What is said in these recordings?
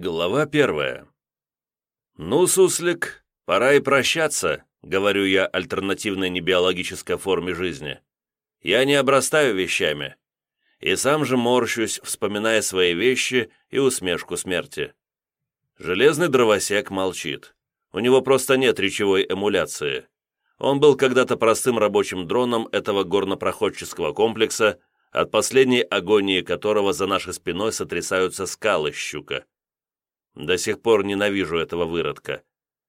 Глава первая. «Ну, суслик, пора и прощаться», — говорю я альтернативной небиологической форме жизни. «Я не обрастаю вещами». И сам же морщусь, вспоминая свои вещи и усмешку смерти. Железный дровосек молчит. У него просто нет речевой эмуляции. Он был когда-то простым рабочим дроном этого горнопроходческого комплекса, от последней агонии которого за нашей спиной сотрясаются скалы щука. До сих пор ненавижу этого выродка.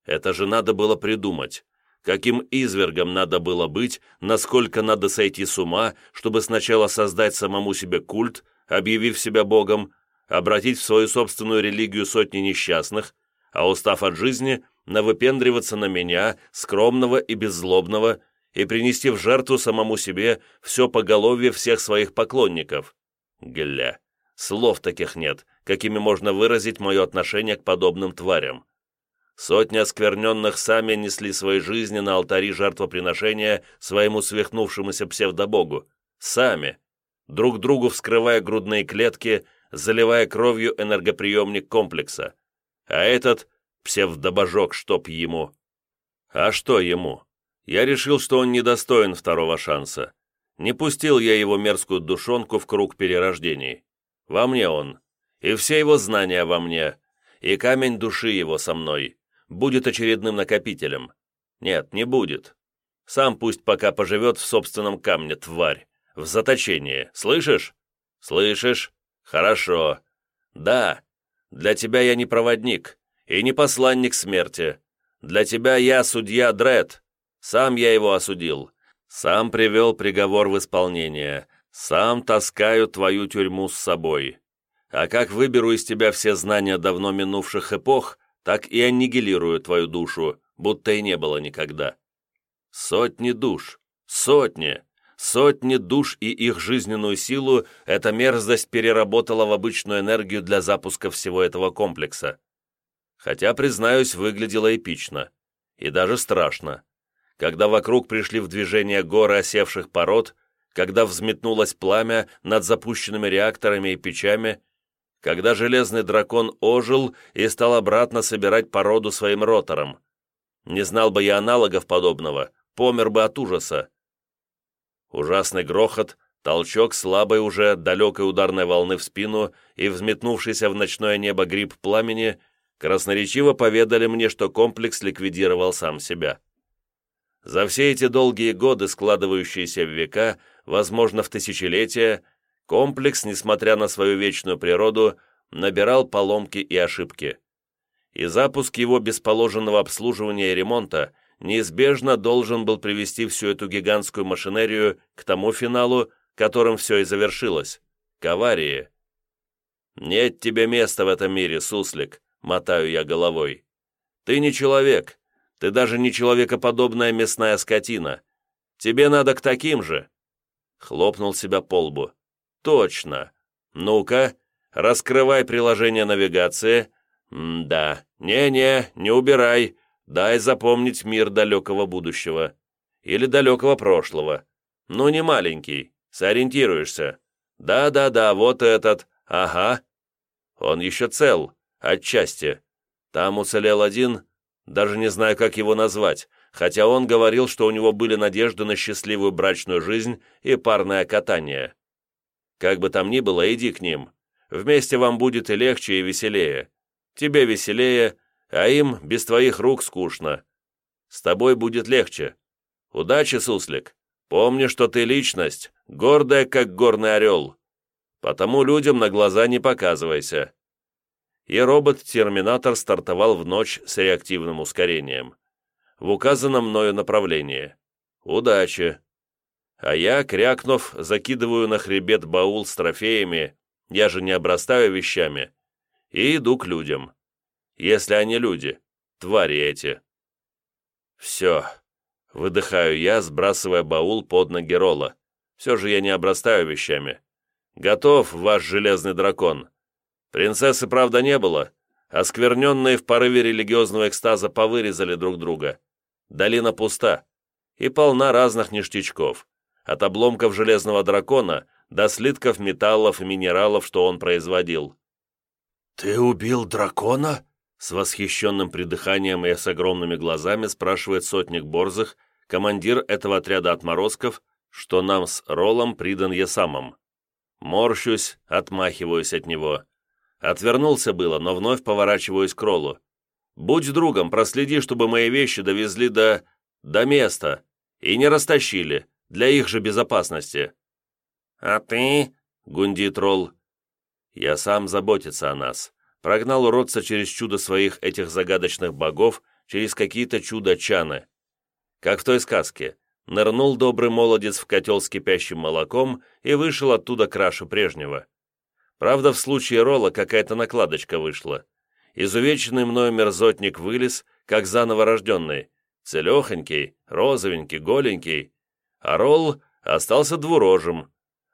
Это же надо было придумать. Каким извергом надо было быть, насколько надо сойти с ума, чтобы сначала создать самому себе культ, объявив себя богом, обратить в свою собственную религию сотни несчастных, а устав от жизни, навыпендриваться на меня, скромного и беззлобного, и принести в жертву самому себе все поголовье всех своих поклонников. Гля, слов таких нет, какими можно выразить мое отношение к подобным тварям. Сотни оскверненных сами несли свои жизни на алтари жертвоприношения своему свихнувшемуся псевдобогу. Сами. Друг другу вскрывая грудные клетки, заливая кровью энергоприемник комплекса. А этот — псевдобожок, чтоб ему. А что ему? Я решил, что он недостоин второго шанса. Не пустил я его мерзкую душонку в круг перерождений. Во мне он, и все его знания во мне, и камень души его со мной, будет очередным накопителем. Нет, не будет. Сам пусть пока поживет в собственном камне, тварь, в заточении, слышишь? Слышишь? Хорошо. Да, для тебя я не проводник и не посланник смерти. Для тебя я судья Дред. Сам я его осудил. Сам привел приговор в исполнение. Сам таскаю твою тюрьму с собой. А как выберу из тебя все знания давно минувших эпох, так и аннигилирую твою душу, будто и не было никогда. Сотни душ, сотни, сотни душ и их жизненную силу эта мерзость переработала в обычную энергию для запуска всего этого комплекса. Хотя, признаюсь, выглядело эпично и даже страшно. Когда вокруг пришли в движение горы осевших пород, когда взметнулось пламя над запущенными реакторами и печами, когда железный дракон ожил и стал обратно собирать породу своим ротором. Не знал бы я аналогов подобного, помер бы от ужаса. Ужасный грохот, толчок слабой уже далекой ударной волны в спину и взметнувшийся в ночное небо гриб пламени красноречиво поведали мне, что комплекс ликвидировал сам себя. За все эти долгие годы, складывающиеся в века, возможно, в тысячелетия, комплекс, несмотря на свою вечную природу, набирал поломки и ошибки. И запуск его без положенного обслуживания и ремонта неизбежно должен был привести всю эту гигантскую машинерию к тому финалу, которым все и завершилось – к аварии. «Нет тебе места в этом мире, суслик», – мотаю я головой. «Ты не человек, ты даже не человекоподобная мясная скотина. Тебе надо к таким же». Хлопнул себя по лбу. Точно. Ну-ка, раскрывай приложение навигации. М-да. Не-не, не убирай. Дай запомнить мир далекого будущего. Или далекого прошлого. Ну, не маленький. Сориентируешься. Да-да-да, вот этот. Ага. Он еще цел. Отчасти. Там уцелел один, даже не знаю, как его назвать, хотя он говорил, что у него были надежды на счастливую брачную жизнь и парное катание. Как бы там ни было, иди к ним. Вместе вам будет и легче, и веселее. Тебе веселее, а им без твоих рук скучно. С тобой будет легче. Удачи, суслик. Помни, что ты личность, гордая, как горный орел. Потому людям на глаза не показывайся. И робот-терминатор стартовал в ночь с реактивным ускорением. В указанном мною направлении. Удачи! А я, крякнув, закидываю на хребет баул с трофеями, я же не обрастаю вещами, и иду к людям. Если они люди, твари эти. Все. Выдыхаю я, сбрасывая баул под ноги Рола. Все же я не обрастаю вещами. Готов, ваш железный дракон. Принцессы, правда, не было. Оскверненные в порыве религиозного экстаза повырезали друг друга. Долина пуста и полна разных ништячков от обломков железного дракона до слитков металлов и минералов, что он производил. «Ты убил дракона?» С восхищенным придыханием и с огромными глазами спрашивает сотник Борзых, командир этого отряда отморозков, что нам с Ролом придан я самым. Морщусь, отмахиваюсь от него. Отвернулся было, но вновь поворачиваюсь к Ролу. «Будь другом, проследи, чтобы мои вещи довезли до... до места и не растащили, для их же безопасности». «А ты?» — гундит Ролл. «Я сам заботиться о нас прогнал уродца через чудо своих этих загадочных богов, через какие-то чудо-чаны. Как в той сказке. Нырнул добрый молодец в котел с кипящим молоком и вышел оттуда краше прежнего. Правда, в случае Рола какая-то накладочка вышла. Изувеченный мною мерзотник вылез, как заново рожденный, целехонький, розовенький, голенький, Ролл остался двурожим.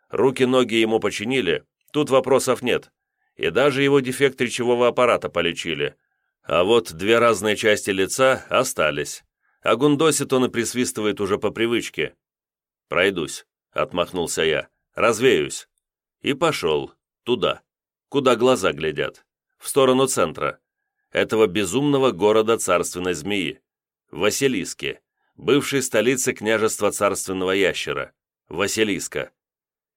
Руки-ноги ему починили, тут вопросов нет и даже его дефект речевого аппарата полечили. А вот две разные части лица остались. А гундосит он и присвистывает уже по привычке. «Пройдусь», — отмахнулся я, — «развеюсь». И пошел туда, куда глаза глядят, в сторону центра, этого безумного города царственной змеи, Василиски, бывшей столицы княжества царственного ящера, Василиска.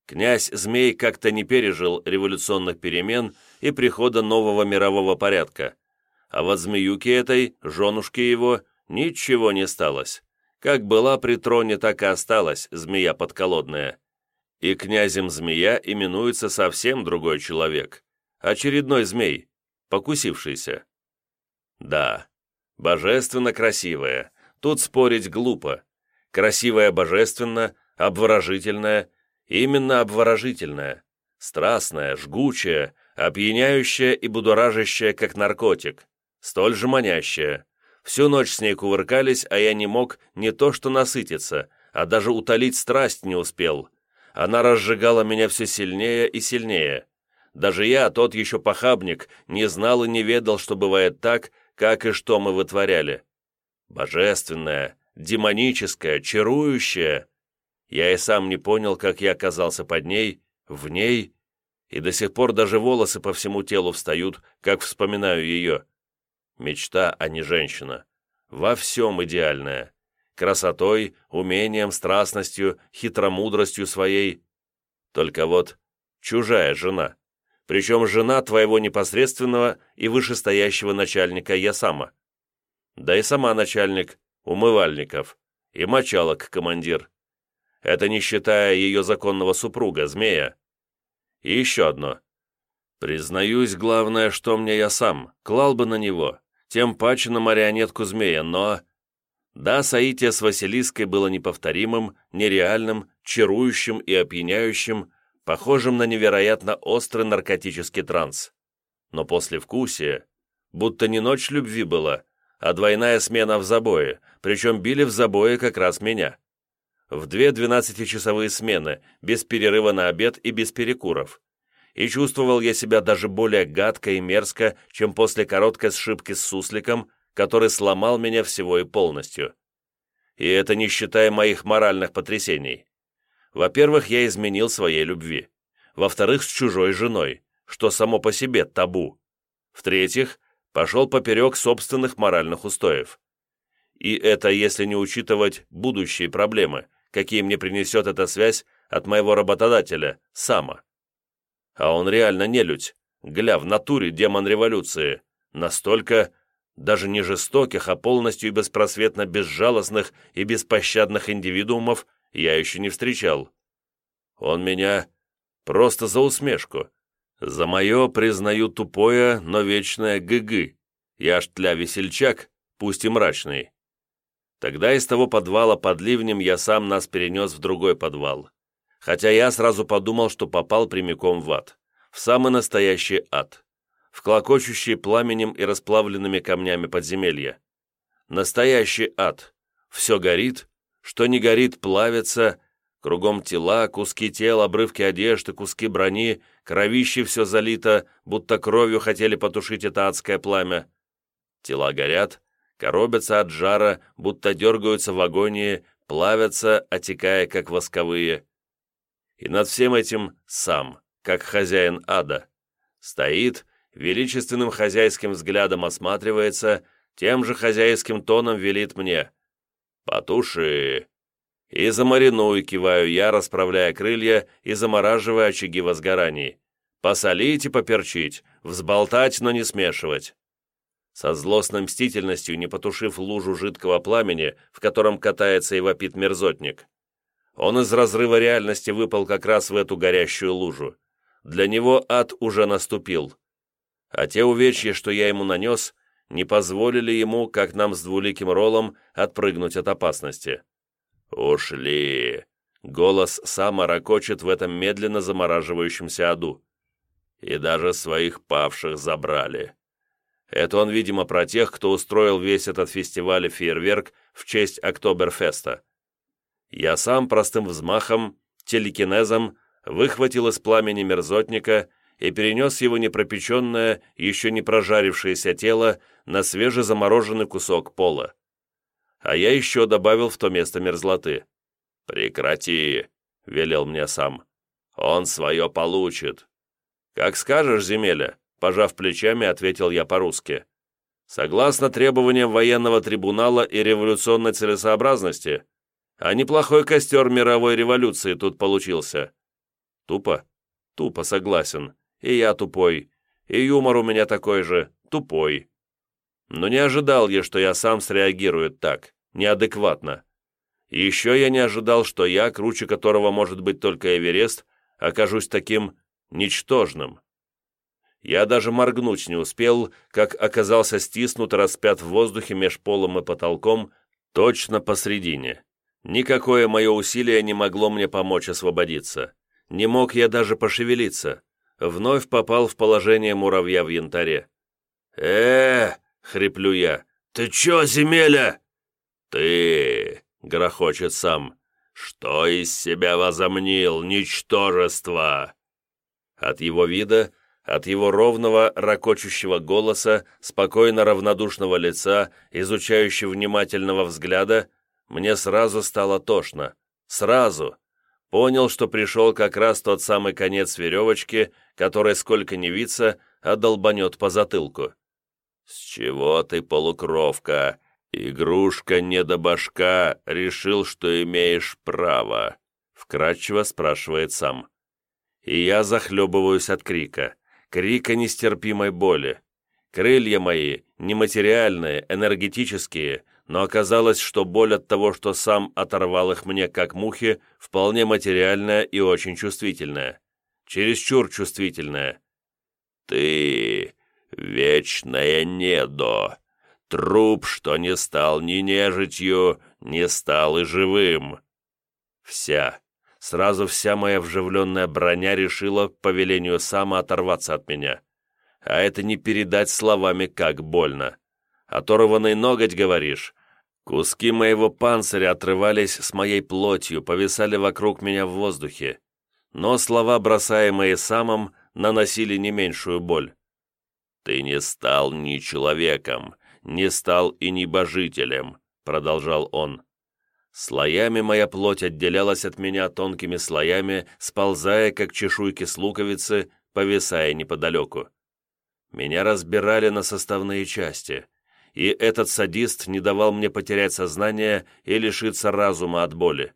Князь Змей как-то не пережил революционных перемен и прихода нового мирового порядка, а вот змеюке этой, женушке его, ничего не сталось. Как была при троне, так и осталась змея подколодная. И князем змея именуется совсем другой человек. Очередной змей, покусившийся. Да, божественно красивая, тут спорить глупо. Красивая божественно, обворожительная – Именно обворожительная, страстная, жгучая, опьяняющая и будоражащая, как наркотик, столь же манящая. Всю ночь с ней кувыркались, а я не мог не то что насытиться, а даже утолить страсть не успел. Она разжигала меня все сильнее и сильнее. Даже я, тот еще похабник, не знал и не ведал, что бывает так, как и что мы вытворяли. Божественная, демоническая, чарующая, я и сам не понял, как я оказался под ней, в ней, и до сих пор даже волосы по всему телу встают, как вспоминаю ее. Мечта, а не женщина. Во всем идеальная. Красотой, умением, страстностью, хитромудростью своей. Только вот чужая жена. Причем жена твоего непосредственного и вышестоящего начальника я сама. Да и сама начальник, умывальников, и мочалок командир. Это не считая ее законного супруга, змея. И еще одно. Признаюсь, главное, что мне я сам, клал бы на него, тем паче на марионетку змея, но... Да, соитие с Василиской было неповторимым, нереальным, чарующим и опьяняющим, похожим на невероятно острый наркотический транс. Но после вкусия, будто не ночь любви была, а двойная смена в забое, причем били в забое как раз меня в две двенадцатичасовые смены, без перерыва на обед и без перекуров. И чувствовал я себя даже более гадко и мерзко, чем после короткой сшибки с сусликом, который сломал меня всего и полностью. И это не считая моих моральных потрясений. Во-первых, я изменил своей любви. Во-вторых, с чужой женой, что само по себе табу. В-третьих, пошел поперек собственных моральных устоев. И это если не учитывать будущие проблемы, какие мне принесет эта связь от моего работодателя, Сама. А он реально нелюдь, гля, в натуре демон революции, настолько даже не жестоких, а полностью и беспросветно безжалостных и беспощадных индивидуумов я еще не встречал. Он меня просто за усмешку, за мое, признаю, тупое, но вечное гы-гы. Я ж тля весельчак, пусть и мрачный. Тогда из того подвала под ливнем я сам нас перенес в другой подвал. Хотя я сразу подумал, что попал прямиком в ад. В самый настоящий ад. В клокочущий пламенем и расплавленными камнями подземелья. Настоящий ад. Все горит, что не горит, плавится, Кругом тела, куски тел, обрывки одежды, куски брони, кровище все залито, будто кровью хотели потушить это адское пламя. Тела горят, коробятся от жара, будто дергаются в агонии, плавятся, отекая, как восковые. И над всем этим сам, как хозяин ада, стоит величественным хозяйским взглядом осматривается, тем же хозяйским тоном велит мне «Потуши!» И замаринуй, киваю я, расправляя крылья и замораживая очаги возгораний. Посолить и поперчить, взболтать, но не смешивать. Со злостной мстительностью, не потушив лужу жидкого пламени, в котором катается и вопит мерзотник. Он из разрыва реальности выпал как раз в эту горящую лужу. Для него ад уже наступил. А те увечья, что я ему нанес, не позволили ему, как нам с двуликим роллом, отпрыгнуть от опасности. «Ушли!» Голос Сама ракочет в этом медленно замораживающемся аду. «И даже своих павших забрали». Это он, видимо, про тех, кто устроил весь этот фестиваль и фейерверк в честь Октоберфеста. Я сам простым взмахом, телекинезом, выхватил из пламени мерзотника и перенес его непропеченное, еще не прожарившееся тело на свежезамороженный кусок пола. А я еще добавил в то место мерзлоты. «Прекрати», — велел мне сам. «Он свое получит». «Как скажешь, земеля», — пожав плечами, ответил я по-русски. «Согласно требованиям военного трибунала и революционной целесообразности, а неплохой костер мировой революции тут получился. Тупо? Тупо согласен. И я тупой. И юмор у меня такой же. Тупой. Но не ожидал я, что я сам среагирую так, неадекватно. Еще я не ожидал, что я, круче которого может быть только Эверест, окажусь таким ничтожным. Я даже моргнуть не успел, как оказался стиснут распят в воздухе меж полом и потолком, точно посредине. Никакое мое усилие не могло мне помочь освободиться. Не мог я даже пошевелиться. Вновь попал в положение муравья в янтаре. э хриплю я. «Ты чё, земеля?» «Ты!» — грохочет сам. «Что из себя возомнил, ничтожество?» От его вида, от его ровного, ракочущего голоса, спокойно равнодушного лица, изучающего внимательного взгляда, мне сразу стало тошно. Сразу. Понял, что пришел как раз тот самый конец веревочки, который, сколько ни виться, одолбанет по затылку. «С чего ты, полукровка? Игрушка не до башка, решил, что имеешь право?» Вкратчиво спрашивает сам. И я захлебываюсь от крика. Крика нестерпимой боли. Крылья мои, нематериальные, энергетические, но оказалось, что боль от того, что сам оторвал их мне как мухи, вполне материальная и очень чувствительная. Чересчур чувствительная. «Ты — вечное недо, труп, что не стал ни нежитью, не стал и живым». Вся, сразу вся моя вживленная броня решила по велению сама оторваться от меня. А это не передать словами, как больно. Оторванный ноготь, говоришь? Куски моего панциря отрывались с моей плотью, повисали вокруг меня в воздухе. Но слова, бросаемые самым, наносили не меньшую боль. «Ты не стал ни человеком, не стал и небожителем», — продолжал он. Слоями моя плоть отделялась от меня тонкими слоями, сползая, как чешуйки с луковицы, повисая неподалеку. Меня разбирали на составные части и этот садист не давал мне потерять сознание и лишиться разума от боли.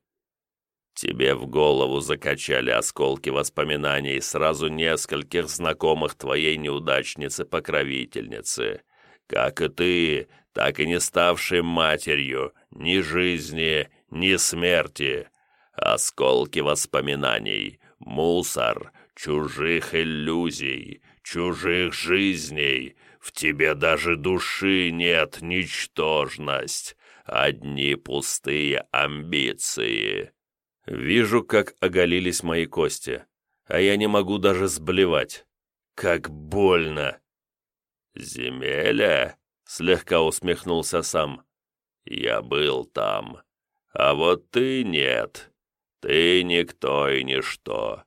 Тебе в голову закачали осколки воспоминаний сразу нескольких знакомых твоей неудачницы-покровительницы. Как и ты, так и не ставшей матерью ни жизни, ни смерти. Осколки воспоминаний, мусор, чужих иллюзий, чужих жизней, в тебе даже души нет, ничтожность, одни пустые амбиции. Вижу, как оголились мои кости, а я не могу даже сблевать. Как больно!» «Земеля?» — слегка усмехнулся сам. «Я был там, а вот ты нет. Ты никто и ничто.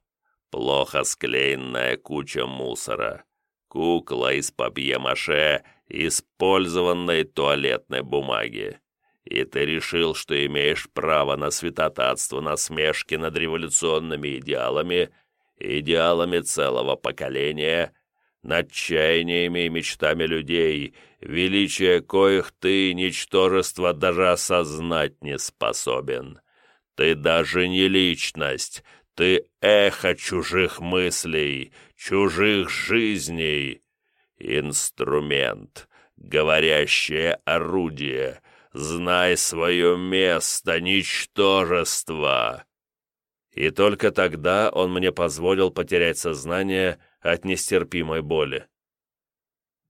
Плохо склеенная куча мусора кукла из папье-маше, использованной туалетной бумаги. И ты решил, что имеешь право на святотатство, насмешки над революционными идеалами, идеалами целого поколения, над чаяниями и мечтами людей, величие коих ты, ничтожество, даже осознать не способен. Ты даже не личность, ты эхо чужих мыслей, чужих жизней. Инструмент, говорящее орудие, знай свое место, ничтожество. И только тогда он мне позволил потерять сознание от нестерпимой боли.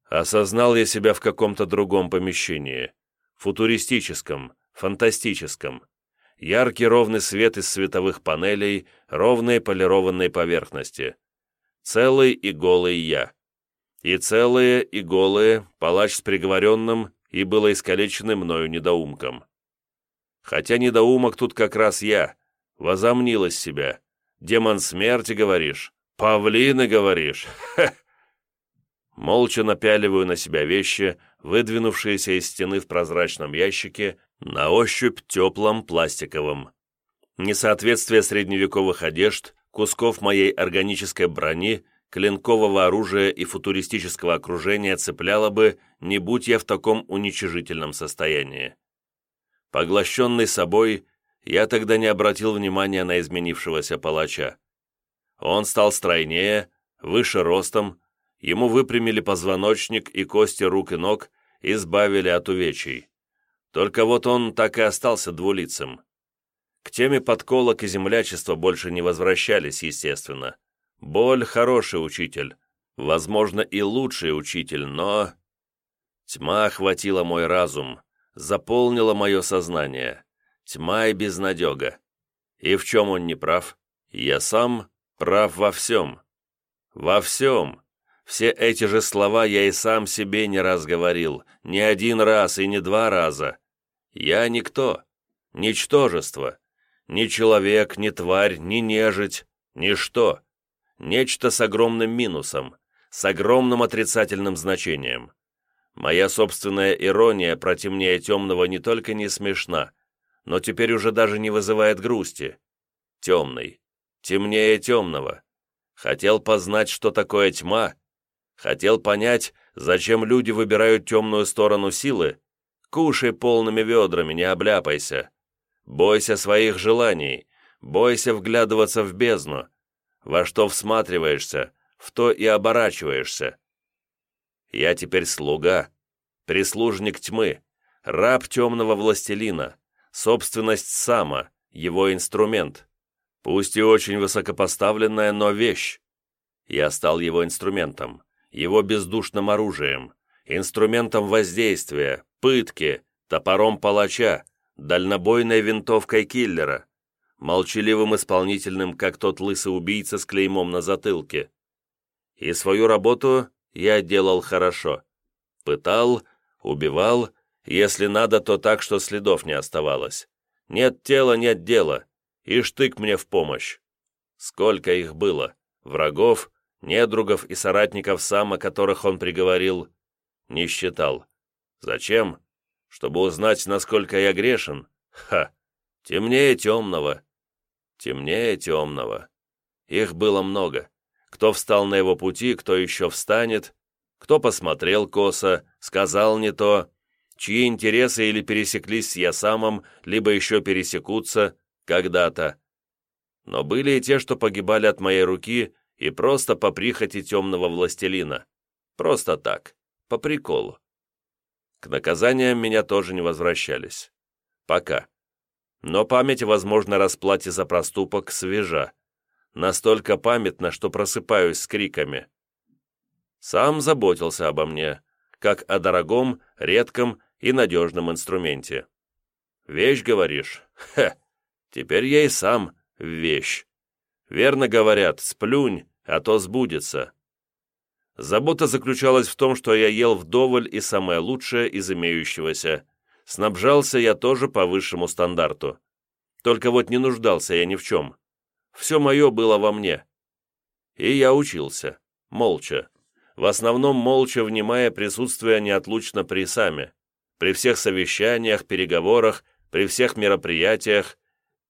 Осознал я себя в каком-то другом помещении, футуристическом, фантастическом. Яркий ровный свет из световых панелей, ровные полированные поверхности. Целый и голый я. И целые, и голые, палач с приговоренным, и было искалечены мною недоумком. Хотя недоумок тут как раз я, возомнил из себя. Демон смерти, говоришь? Павлины, говоришь? Молча напяливаю на себя вещи, выдвинувшиеся из стены в прозрачном ящике, на ощупь теплом пластиковом. Несоответствие средневековых одежд, кусков моей органической брони, клинкового оружия и футуристического окружения цепляло бы, не будь я в таком уничижительном состоянии. Поглощенный собой, я тогда не обратил внимания на изменившегося палача. Он стал стройнее, выше ростом, ему выпрямили позвоночник и кости рук и ног, избавили от увечий. Только вот он так и остался двулицем. К теме подколок и землячества больше не возвращались, естественно. Боль – хороший учитель, возможно, и лучший учитель, но... Тьма охватила мой разум, заполнила мое сознание. Тьма и безнадега. И в чем он не прав? Я сам прав во всем. Во всем. Все эти же слова я и сам себе не раз говорил, не один раз и не два раза. Я никто, ничтожество, ни человек, ни тварь, ни нежить, ничто. Нечто с огромным минусом, с огромным отрицательным значением. Моя собственная ирония про темнее темного не только не смешна, но теперь уже даже не вызывает грусти. Темный. Темнее темного. Хотел познать, что такое тьма, Хотел понять, зачем люди выбирают темную сторону силы? Кушай полными ведрами, не обляпайся. Бойся своих желаний, бойся вглядываться в бездну. Во что всматриваешься, в то и оборачиваешься. Я теперь слуга, прислужник тьмы, раб темного властелина, собственность сама, его инструмент. Пусть и очень высокопоставленная, но вещь. Я стал его инструментом его бездушным оружием, инструментом воздействия, пытки, топором палача, дальнобойной винтовкой киллера, молчаливым исполнительным, как тот лысый убийца с клеймом на затылке. И свою работу я делал хорошо. Пытал, убивал, если надо, то так, что следов не оставалось. Нет тела, нет дела, и штык мне в помощь. Сколько их было, врагов, недругов и соратников сама, которых он приговорил, не считал. Зачем? Чтобы узнать, насколько я грешен? Ха! Темнее темного. Темнее темного. Их было много. Кто встал на его пути, кто еще встанет, кто посмотрел косо, сказал не то, чьи интересы или пересеклись с я самым, либо еще пересекутся когда-то. Но были и те, что погибали от моей руки и просто по прихоти темного властелина. Просто так, по приколу. К наказаниям меня тоже не возвращались. Пока. Но память, возможно, расплате за проступок свежа. Настолько памятна, что просыпаюсь с криками. Сам заботился обо мне, как о дорогом, редком и надежном инструменте. Вещь, говоришь? Хе, теперь я и сам вещь. Верно говорят, сплюнь, а то сбудется. Забота заключалась в том, что я ел вдоволь и самое лучшее из имеющегося. Снабжался я тоже по высшему стандарту. Только вот не нуждался я ни в чем. Все мое было во мне. И я учился. Молча. В основном молча внимая присутствие неотлучно при сами. При всех совещаниях, переговорах, при всех мероприятиях,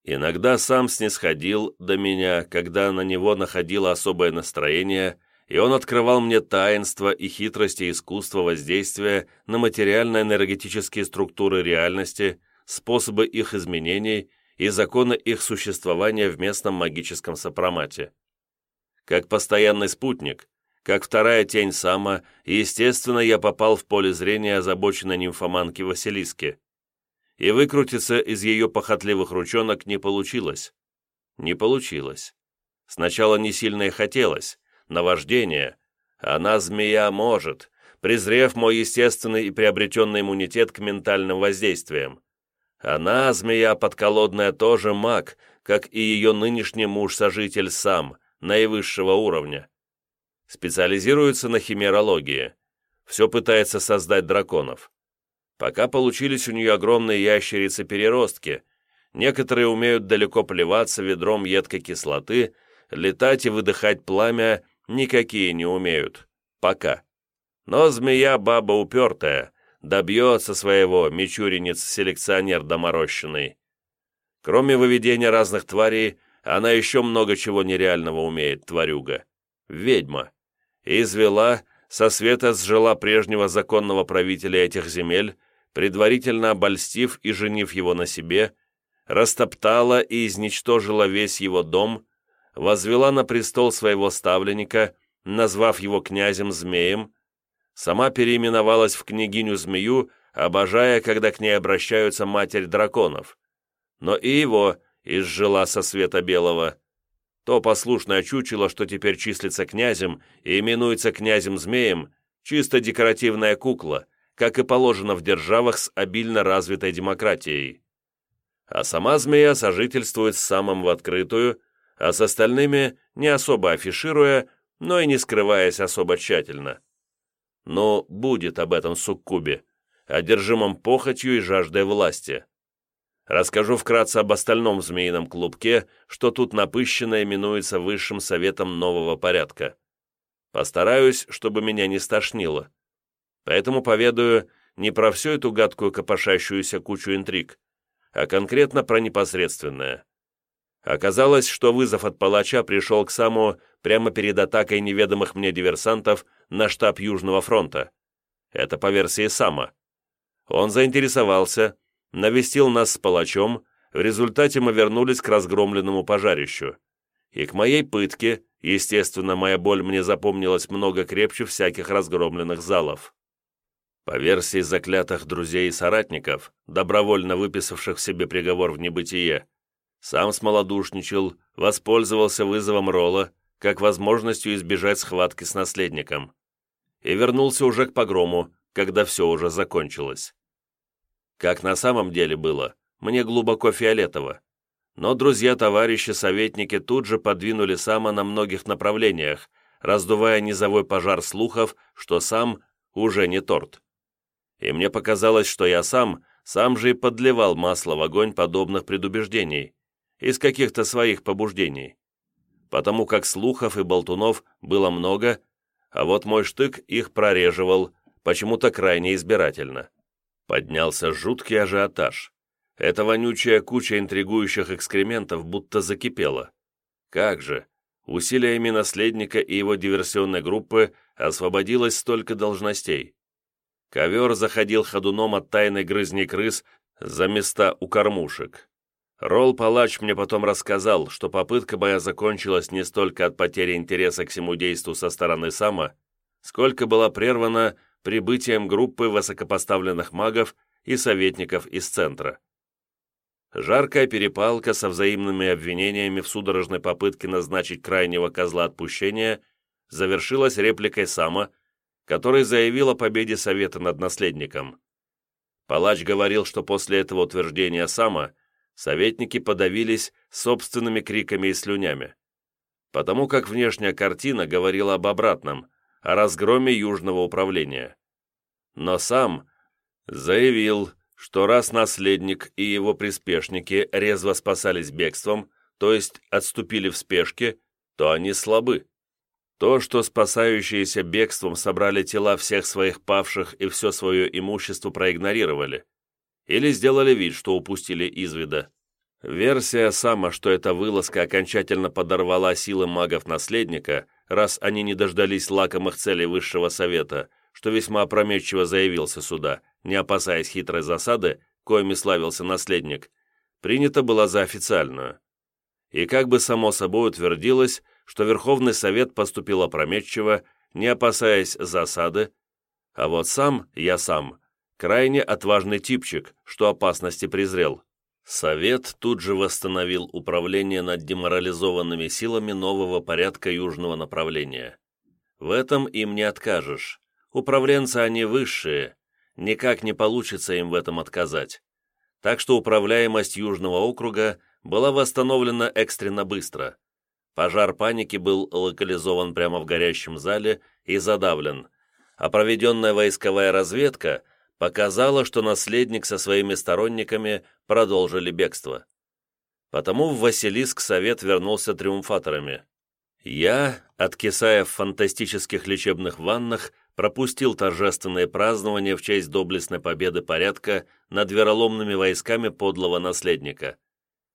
Иногда сам снисходил до меня, когда на него находило особое настроение, и он открывал мне таинство и хитрости искусства воздействия на материально-энергетические структуры реальности, способы их изменений и законы их существования в местном магическом сопромате. Как постоянный спутник, как вторая тень Сама, естественно, я попал в поле зрения озабоченной нимфоманки Василиски. И выкрутиться из ее похотливых ручонок не получилось. Не получилось. Сначала не сильно и хотелось, наваждение. Она, змея, может, презрев мой естественный и приобретенный иммунитет к ментальным воздействиям. Она, змея подколодная, тоже маг, как и ее нынешний муж-сожитель сам, наивысшего уровня. Специализируется на химерологии. Все пытается создать драконов. Пока получились у нее огромные ящерицы-переростки. Некоторые умеют далеко плеваться ведром едкой кислоты, летать и выдыхать пламя никакие не умеют. Пока. Но змея баба упертая, добьется своего, мичуринец-селекционер доморощенный. Кроме выведения разных тварей, она еще много чего нереального умеет, тварюга. Ведьма. Извела, со света сжила прежнего законного правителя этих земель, предварительно обольстив и женив его на себе, растоптала и изничтожила весь его дом, возвела на престол своего ставленника, назвав его князем-змеем, сама переименовалась в княгиню-змею, обожая, когда к ней обращаются матерь драконов. Но и его изжила со света белого. То послушное чучело, что теперь числится князем и именуется князем-змеем, чисто декоративная кукла, как и положено в державах с обильно развитой демократией. А сама змея сожительствует с самым в открытую, а с остальными не особо афишируя, но и не скрываясь особо тщательно. Но будет об этом суккубе, одержимом похотью и жаждой власти. Расскажу вкратце об остальном змеином клубке, что тут напыщенно именуется Высшим Советом Нового Порядка. Постараюсь, чтобы меня не стошнило. Поэтому поведаю не про всю эту гадкую копошащуюся кучу интриг, а конкретно про непосредственное. Оказалось, что вызов от палача пришел к саму прямо перед атакой неведомых мне диверсантов на штаб Южного фронта. Это по версии Сама. Он заинтересовался, навестил нас с палачом, в результате мы вернулись к разгромленному пожарищу. И к моей пытке, естественно, моя боль мне запомнилась много крепче всяких разгромленных залов. По версии заклятых друзей и соратников, добровольно выписавших себе приговор в небытие, сам смолодушничал, воспользовался вызовом Ролла, как возможностью избежать схватки с наследником. И вернулся уже к погрому, когда все уже закончилось. Как на самом деле было, мне глубоко фиолетово. Но друзья-товарищи-советники тут же подвинули Сама на многих направлениях, раздувая низовой пожар слухов, что сам уже не торт. И мне показалось, что я сам, сам же и подливал масло в огонь подобных предубеждений из каких-то своих побуждений. Потому как слухов и болтунов было много, а вот мой штык их прореживал, почему-то крайне избирательно. Поднялся жуткий ажиотаж. Эта вонючая куча интригующих экскрементов будто закипела. Как же, усилиями наследника и его диверсионной группы освободилось столько должностей. Ковер заходил ходуном от тайной грызни крыс за места у кормушек. Ролл-палач мне потом рассказал, что попытка моя закончилась не столько от потери интереса к всему действу со стороны Сама, сколько была прервана прибытием группы высокопоставленных магов и советников из центра. Жаркая перепалка со взаимными обвинениями в судорожной попытке назначить крайнего козла отпущения завершилась репликой Сама, который заявил о победе Совета над наследником. Палач говорил, что после этого утверждения Сама советники подавились собственными криками и слюнями, потому как внешняя картина говорила об обратном, о разгроме Южного управления. Но сам заявил, что раз наследник и его приспешники резво спасались бегством, то есть отступили в спешке, то они слабы. То, что спасающиеся бегством собрали тела всех своих павших и все свое имущество проигнорировали – или сделали вид, что упустили из вида. Версия сама, что эта вылазка окончательно подорвала силы магов-наследника, раз они не дождались лакомых целей Высшего Совета, что весьма опрометчиво заявился сюда, не опасаясь хитрой засады, коими славился наследник, принята была за официальную. И как бы само собой утвердилось, что Верховный Совет поступил опрометчиво, не опасаясь засады, а вот сам, я сам, крайне отважный типчик, что опасности презрел. Совет тут же восстановил управление над деморализованными силами нового порядка южного направления. В этом им не откажешь. Управленцы они высшие, никак не получится им в этом отказать. Так что управляемость Южного округа была восстановлена экстренно быстро. Пожар паники был локализован прямо в горящем зале и задавлен, а проведенная войсковая разведка показала, что наследник со своими сторонниками продолжили бегство. Потому в Василиск совет вернулся триумфаторами. Я, откисая в фантастических лечебных ваннах, пропустил торжественное празднование в честь доблестной победы порядка над вероломными войсками подлого наследника,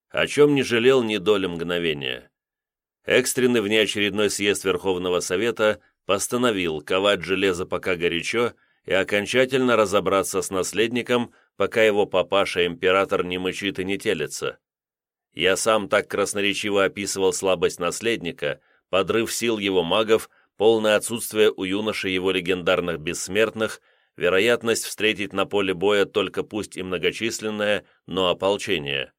о чем не жалел ни доли мгновения. Экстренный внеочередной съезд Верховного Совета постановил ковать железо пока горячо и окончательно разобраться с наследником, пока его папаша-император не мычит и не телится. Я сам так красноречиво описывал слабость наследника, подрыв сил его магов – полное отсутствие у юноши его легендарных бессмертных, вероятность встретить на поле боя только пусть и многочисленное, но ополчение.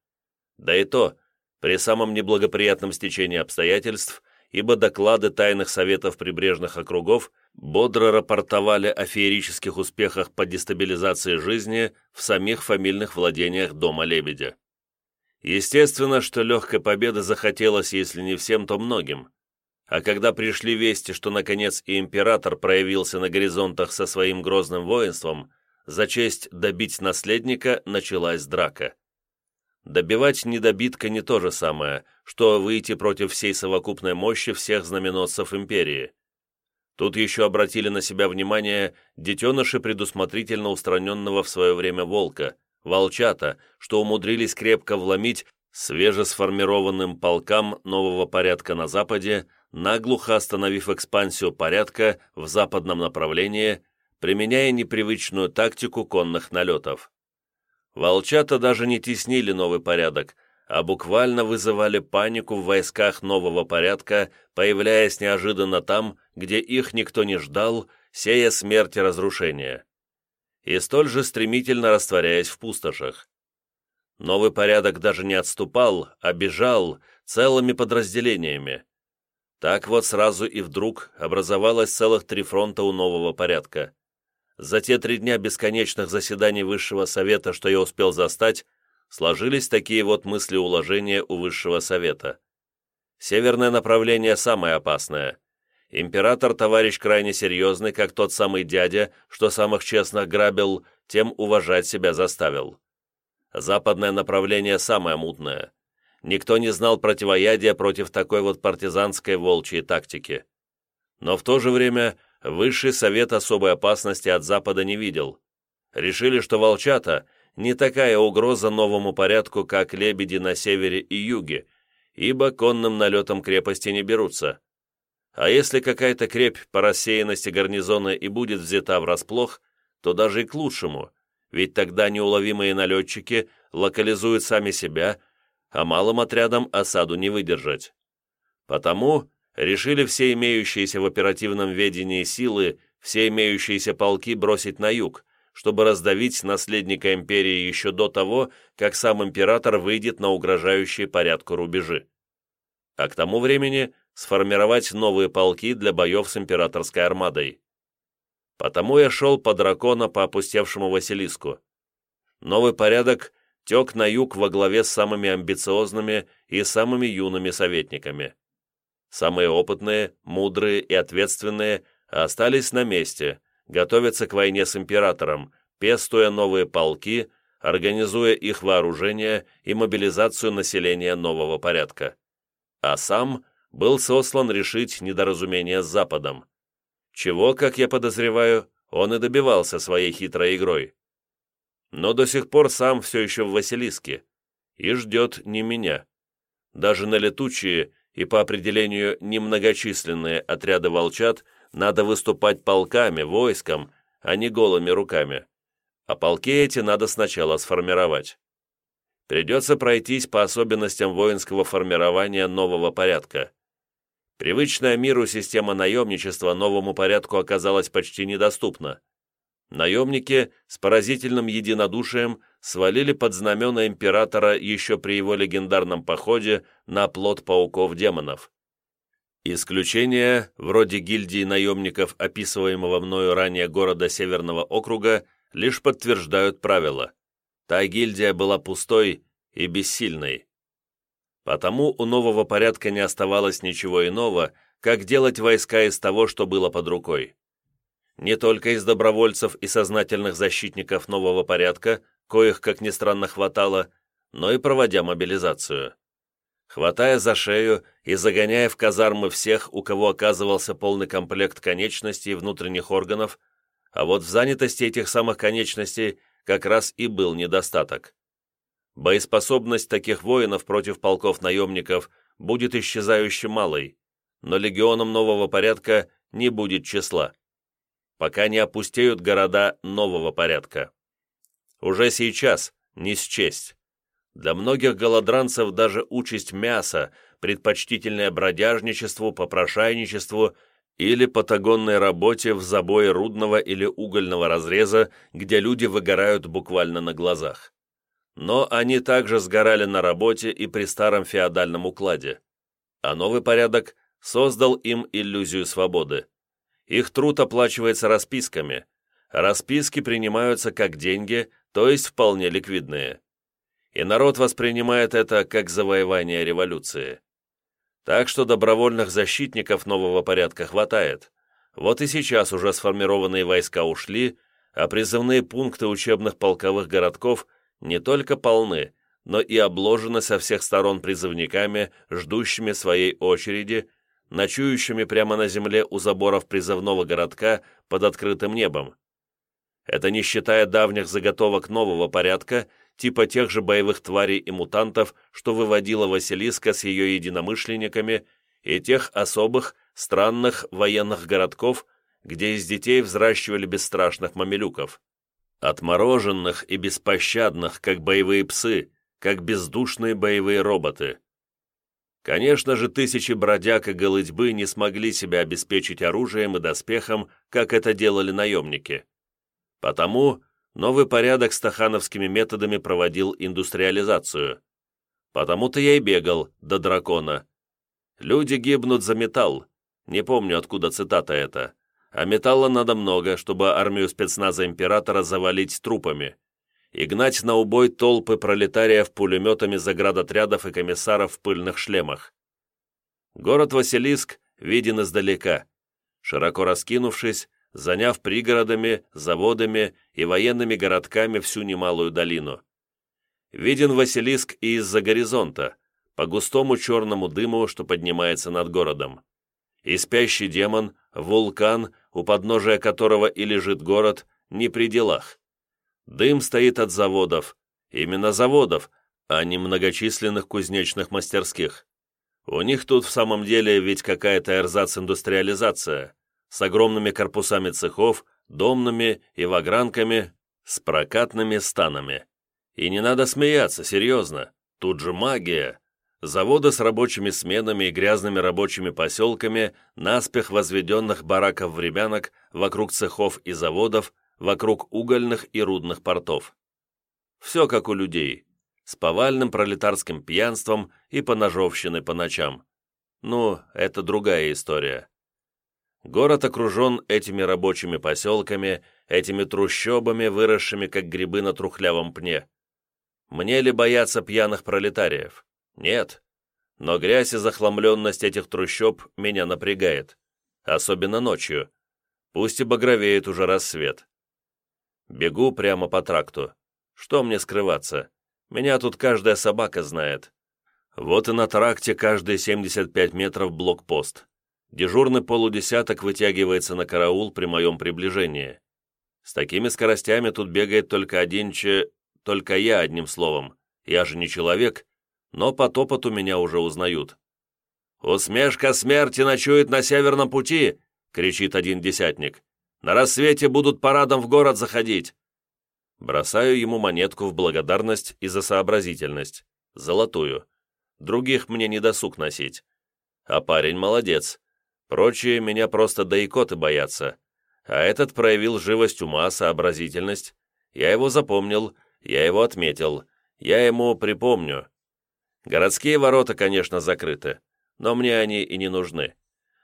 Да и то, при самом неблагоприятном стечении обстоятельств, ибо доклады тайных советов прибрежных округов бодро рапортовали о феерических успехах по дестабилизации жизни в самих фамильных владениях дома Лебедя. Естественно, что легкой победы захотелось, если не всем, то многим. А когда пришли вести, что наконец и император проявился на горизонтах со своим грозным воинством, за честь добить наследника началась драка. Добивать недобитка не то же самое, что выйти против всей совокупной мощи всех знаменосцев империи. Тут еще обратили на себя внимание детеныши предусмотрительно устраненного в свое время волка, волчата, что умудрились крепко вломить свежесформированным полкам нового порядка на Западе наглухо остановив экспансию порядка в западном направлении, применяя непривычную тактику конных налетов. Волчата даже не теснили новый порядок, а буквально вызывали панику в войсках нового порядка, появляясь неожиданно там, где их никто не ждал, сея смерть и разрушение. И столь же стремительно растворяясь в пустошах. Новый порядок даже не отступал, а бежал целыми подразделениями. Так вот сразу и вдруг образовалось целых три фронта у нового порядка. За те три дня бесконечных заседаний Высшего Совета, что я успел застать, сложились такие вот мысли уложения у Высшего Совета. Северное направление самое опасное. Император товарищ крайне серьезный, как тот самый дядя, что самых честных грабил, тем уважать себя заставил. Западное направление самое мутное. Никто не знал противоядия против такой вот партизанской волчьей тактики. Но в то же время Высший Совет особой опасности от Запада не видел. Решили, что волчата не такая угроза новому порядку, как лебеди на севере и юге, ибо конным налетом крепости не берутся. А если какая-то крепь по рассеянности гарнизона и будет взята врасплох, то даже и к лучшему, ведь тогда неуловимые налетчики локализуют сами себя а малым отрядам осаду не выдержать. Потому решили все имеющиеся в оперативном ведении силы, все имеющиеся полки бросить на юг, чтобы раздавить наследника империи еще до того, как сам император выйдет на угрожающие порядку рубежи. А к тому времени сформировать новые полки для боев с императорской армадой. Потому я шел по дракона по опустевшему Василиску. Новый порядок тек на юг во главе с самыми амбициозными и самыми юными советниками. Самые опытные, мудрые и ответственные остались на месте, готовятся к войне с императором, пестуя новые полки, организуя их вооружение и мобилизацию населения нового порядка. А сам был сослан решить недоразумение с Западом, чего, как я подозреваю, он и добивался своей хитрой игрой но до сих пор сам все еще в Василиске и ждет не меня. Даже на летучие и по определению немногочисленные отряды волчат надо выступать полками, войском, а не голыми руками. А полки эти надо сначала сформировать. Придется пройтись по особенностям воинского формирования нового порядка. Привычная миру система наемничества новому порядку оказалась почти недоступна. Наемники с поразительным единодушием свалили под знамена императора еще при его легендарном походе на плод пауков-демонов. Исключения, вроде гильдии наемников, описываемого мною ранее города Северного округа, лишь подтверждают правила. Та гильдия была пустой и бессильной. Потому у нового порядка не оставалось ничего иного, как делать войска из того, что было под рукой. Не только из добровольцев и сознательных защитников нового порядка, коих, как ни странно, хватало, но и проводя мобилизацию. Хватая за шею и загоняя в казармы всех, у кого оказывался полный комплект конечностей и внутренних органов, а вот в занятости этих самых конечностей как раз и был недостаток. Боеспособность таких воинов против полков наемников будет исчезающе малой, но легионам нового порядка не будет числа, пока не опустеют города нового порядка. Уже сейчас не счесть. Для многих голодранцев даже участь мяса, предпочтительное бродяжничеству, попрошайничеству или патагонной работе в забое рудного или угольного разреза, где люди выгорают буквально на глазах но они также сгорали на работе и при старом феодальном укладе. А новый порядок создал им иллюзию свободы. Их труд оплачивается расписками, расписки принимаются как деньги, то есть вполне ликвидные. И народ воспринимает это как завоевание революции. Так что добровольных защитников нового порядка хватает. Вот и сейчас уже сформированные войска ушли, а призывные пункты учебных полковых городков не только полны, но и обложены со всех сторон призывниками, ждущими своей очереди, ночующими прямо на земле у заборов призывного городка под открытым небом. Это не считая давних заготовок нового порядка, типа тех же боевых тварей и мутантов, что выводила Василиска с ее единомышленниками, и тех особых, странных военных городков, где из детей взращивали бесстрашных мамилюков. Отмороженных и беспощадных, как боевые псы, как бездушные боевые роботы. Конечно же, тысячи бродяг и голытьбы не смогли себя обеспечить оружием и доспехом, как это делали наемники. Потому новый порядок стахановскими методами проводил индустриализацию. Потому-то я и бегал до дракона. Люди гибнут за металл. Не помню, откуда цитата эта а металла надо много, чтобы армию спецназа императора завалить трупами и гнать на убой толпы пролетариев пулеметами заградотрядов и комиссаров в пыльных шлемах. Город Василиск виден издалека, широко раскинувшись, заняв пригородами, заводами и военными городками всю немалую долину. Виден Василиск и из-за горизонта, по густому черному дыму, что поднимается над городом. И спящий демон, вулкан, у подножия которого и лежит город, не при делах. Дым стоит от заводов, именно заводов, а не многочисленных кузнечных мастерских. У них тут в самом деле ведь какая-то эрзац-индустриализация, с огромными корпусами цехов, домными и вагранками, с прокатными станами. И не надо смеяться, серьезно, тут же магия. Заводы с рабочими сменами и грязными рабочими поселками, наспех возведенных бараков-времянок вокруг цехов и заводов, вокруг угольных и рудных портов. Все как у людей, с повальным пролетарским пьянством и поножовщиной по ночам. Ну, это другая история. Город окружен этими рабочими поселками, этими трущобами, выросшими как грибы на трухлявом пне. Мне ли бояться пьяных пролетариев? Нет. Но грязь и захламленность этих трущоб меня напрягает. Особенно ночью. Пусть и багровеет уже рассвет. Бегу прямо по тракту. Что мне скрываться? Меня тут каждая собака знает. Вот и на тракте каждые 75 метров блокпост. Дежурный полудесяток вытягивается на караул при моем приближении. С такими скоростями тут бегает только один че... Только я, одним словом. Я же не человек, но по топоту меня уже узнают. «Усмешка смерти ночует на северном пути!» — кричит один десятник. «На рассвете будут парадом в город заходить!» Бросаю ему монетку в благодарность и за сообразительность. Золотую. Других мне не досуг носить. А парень молодец. Прочие меня просто да икоты боятся. А этот проявил живость ума, сообразительность. Я его запомнил, я его отметил, я ему припомню. Городские ворота, конечно, закрыты, но мне они и не нужны.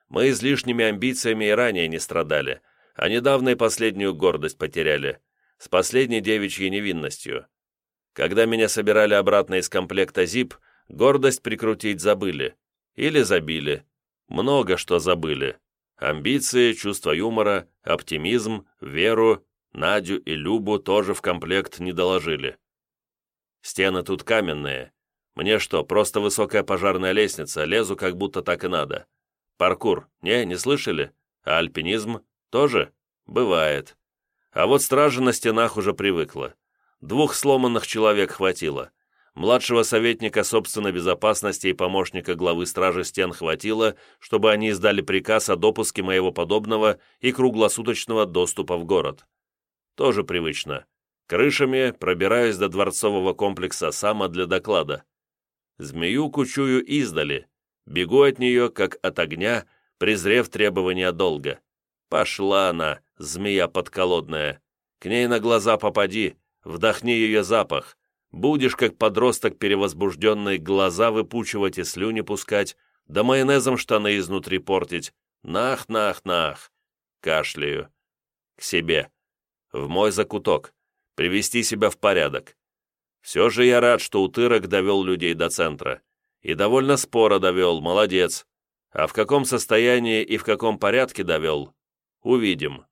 Мы излишними амбициями и ранее не страдали, а недавно и последнюю гордость потеряли, с последней девичьей невинностью. Когда меня собирали обратно из комплекта ЗИП, гордость прикрутить забыли. Или забили. Много что забыли. Амбиции, чувство юмора, оптимизм, веру, Надю и Любу тоже в комплект не доложили. Стены тут каменные. Мне что, просто высокая пожарная лестница, лезу как будто так и надо. Паркур, не, не слышали? А альпинизм? Тоже? Бывает. А вот стража на стенах уже привыкла. Двух сломанных человек хватило. Младшего советника собственной безопасности и помощника главы стражи стен хватило, чтобы они издали приказ о допуске моего подобного и круглосуточного доступа в город. Тоже привычно. Крышами пробираюсь до дворцового комплекса Сама для доклада. Змею кучую издали. Бегу от нее, как от огня, презрев требования долга. Пошла она, змея подколодная. К ней на глаза попади, вдохни ее запах, Будешь, как подросток перевозбужденный, глаза выпучивать и слюни пускать, да майонезом штаны изнутри портить. Нах, нах, нах. Кашляю. К себе. В мой закуток. Привести себя в порядок. Все же я рад, что утырок довел людей до центра. И довольно споро довел, молодец. А в каком состоянии и в каком порядке довел, увидим.